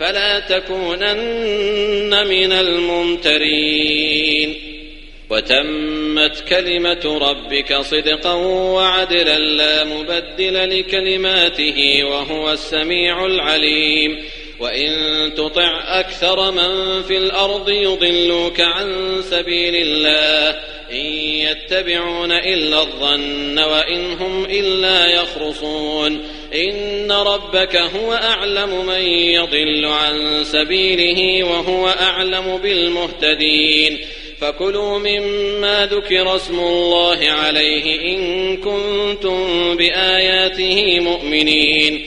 فلا تكونن من الممترين. وتمت كلمة ربك صدقا وعدلا لا مبدل لكلماته وهو السميع العليم. وإن تطع أكثر من في الأرض يضلوك عن سبيل الله. إن يتبعون إلا الظن وإن هم إلا يخرصون. ان ربك هو اعلم من يضل عن سبيله وهو اعلم بالمهتدين فكلوا مما ذكر اسم الله عليه ان كنتم باياته مؤمنين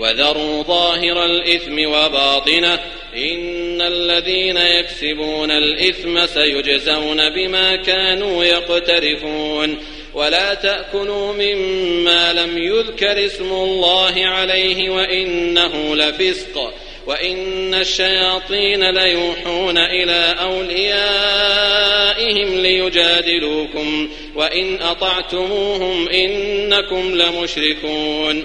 وذروا ظاهر الإثم وباطنه إن الذين يكسبون الإثم سيجزون بما كانوا يقترفون ولا تأكلوا مما لم يذكر اسم الله عليه وإنه لفسق وإن الشياطين ليوحون إلى أوليائهم ليجادلوكم وإن أطعتموهم إنكم لمشركون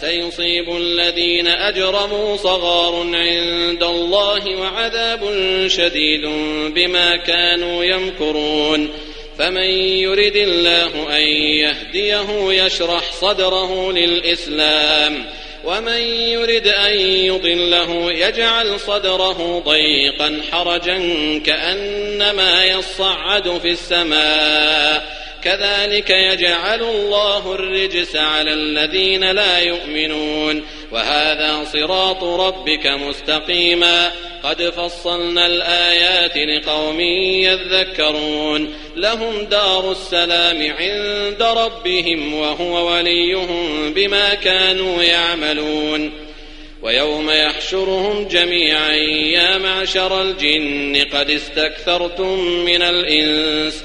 سيصيب الذين أجرموا صغار عند الله وعذاب شديد بما كانوا يمكرون. فمن يرد الله أن يهديه يشرح صدره للإسلام. ومن يرد أن يضله يجعل صدره ضيقا حرجا كأنما يصعد في السماء. كذلك يجعل الله الرجس على الذين لا يؤمنون. وهذا صراط ربك مستقيما. قد فصلنا الآيات لقوم يذكرون. لهم دار السلام عند ربهم وهو وليهم بما كانوا يعملون. ويوم يحشرهم جميعا يا معشر الجن قد استكثرتم من الإنس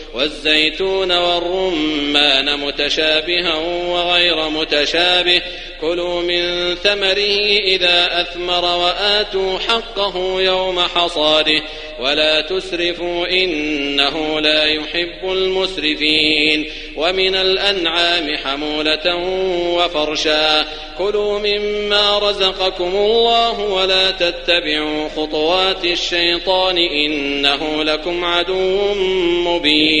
والزيتون والرمان متشابها وغير متشابه. كلوا من ثمره إذا أثمر وآتوا حقه يوم حصاده. ولا تسرفوا إنه لا يحب المسرفين. ومن الأنعام حمولة وفرشا. كلوا مما رزقكم الله ولا تتبعوا خطوات الشيطان إنه لكم عدو مبين.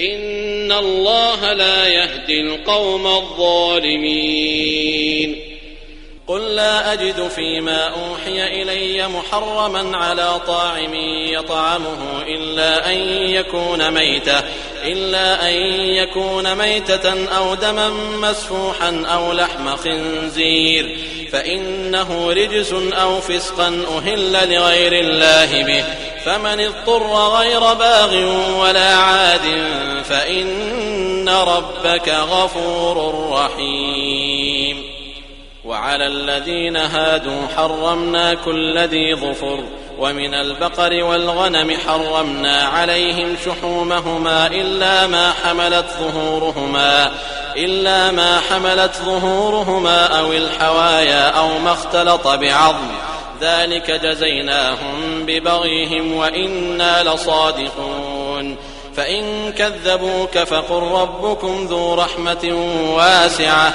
ان اللَّهَ لا يهدي القوم الظَّالِمِينَ قل لا أجد فيما أوحي إلي محرما على طاعم يطعمه إلا أن يكون ميتة إلا أن يكون ميتة أو دما مسفوحا أو لحم خنزير فإنه رجس أو فسقا أهل لغير الله به فمن اضطر غير باغ ولا عاد فإن ربك غفور رحيم. وعلى الذين هادوا حرمنا كل ذي ظفر ومن البقر والغنم حرمنا عليهم شحومهما إلا ما حملت ظهورهما إلا ما حملت ظهورهما أو الحوايا أو ما اختلط بعظم ذلك جزيناهم ببغيهم وإنا لصادقون فإن كذبوك فقل ربكم ذو رحمة واسعة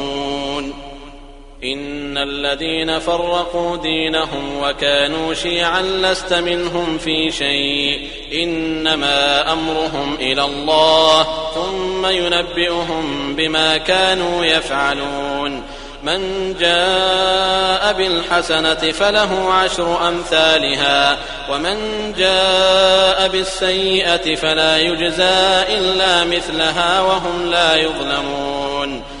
إن الذين فرقوا دينهم وكانوا شيعا لست منهم في شيء. إنما أمرهم إلى الله ثم ينبئهم بما كانوا يفعلون. من جاء بالحسنة فله عشر أمثالها ومن جاء بالسيئة فلا يجزى إلا مثلها وهم لا يظلمون.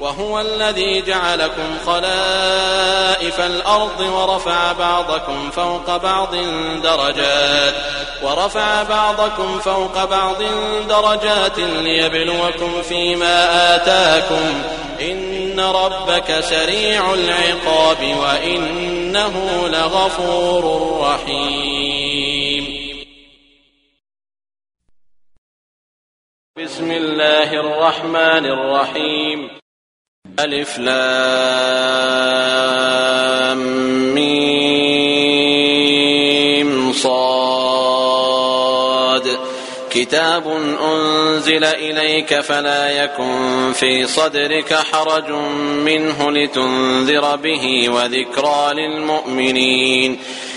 وهو الذي جعلكم خلائف الأرض ورفع بعضكم فوق بعض درجات ورفع بعضكم فوق بعض درجات ليبلوكم فيما آتاكم إن ربك سريع العقاب وإنه لغفور رحيم بسم الله الرحمن الرحيم ألف لام میم صاد. كتاب أنزل إليك فلا يكن في صدرك حرج منه لتنذر به وذكرى للمؤمنين.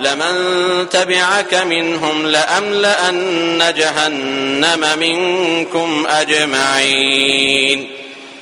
لمن تبعك منهم لأملأن جهنم منكم أجمعين.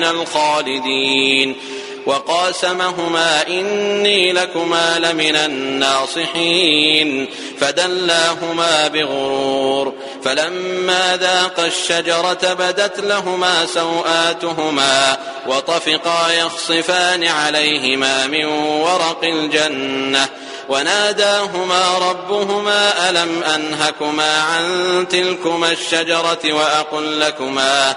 من الخالدين وقاسمهما إني لكما لمن الناصحين فدلاهما بغرور فلما ذاق الشجرة بدت لهما سوآتهما وطفقا يخصفان عليهما من ورق الجنة وناداهما ربهما ألم أنهكما عن تلكما الشجرة وأقل لكما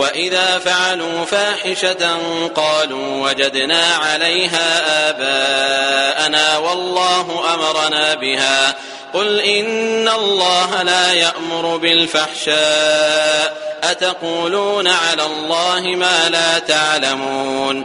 وَإِذَا فَعَلُوا فَاحِشَةً قَالُوا وَجَدْنَا عَلَيْهَا آبَاءَنَا وَاللَّهُ أَمَرَنَا بِهَا قل ان الله لا يأمر بالفحشاء اتقولون على الله ما لا تعلمون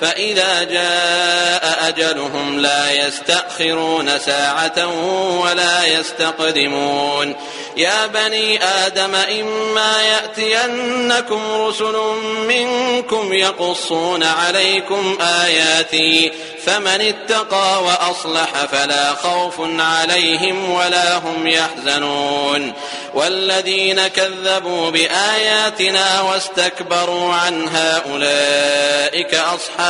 فإذا جاء أجلهم لا يستأخرون ساعة ولا يستقدمون يا بني آدم إما يأتينكم رسل منكم يقصون عليكم آياتي فمن اتقى وأصلح فلا خوف عليهم ولا هم يحزنون والذين كذبوا بآياتنا واستكبروا عنها أولئك أصحاب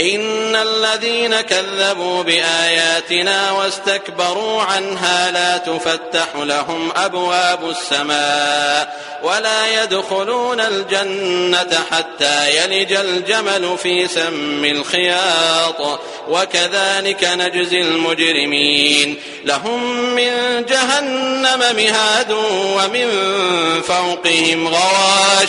ان الذين كذبوا باياتنا واستكبروا عنها لا تفتح لهم ابواب السماء ولا يدخلون الجنه حتى يلج الجمل في سم الخياط وكذلك نجزي المجرمين لهم من جهنم مهاد ومن فوقهم غواش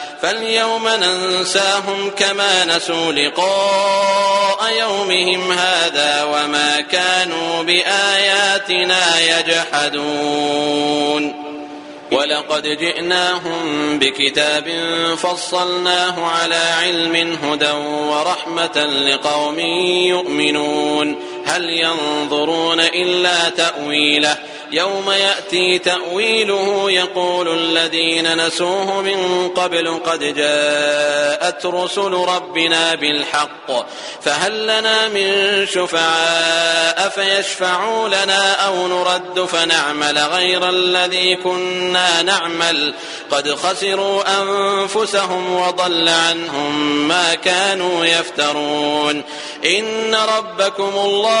فاليوم ننساهم كما نسوا لقاء يومهم هذا وما كانوا بآياتنا يجحدون. ولقد جئناهم بكتاب فصلناه على علم هدى ورحمة لقوم يؤمنون. هل ينظرون إلا تأويله؟ يوم يأتي تأويله يقول الذين نسوه من قبل قد جاءت رسل ربنا بالحق فهل لنا من شفعاء فيشفعوا لنا أو نرد فنعمل غير الذي كنا نعمل؟ قد خسروا أنفسهم وضل عنهم ما كانوا يفترون. إن ربكم الله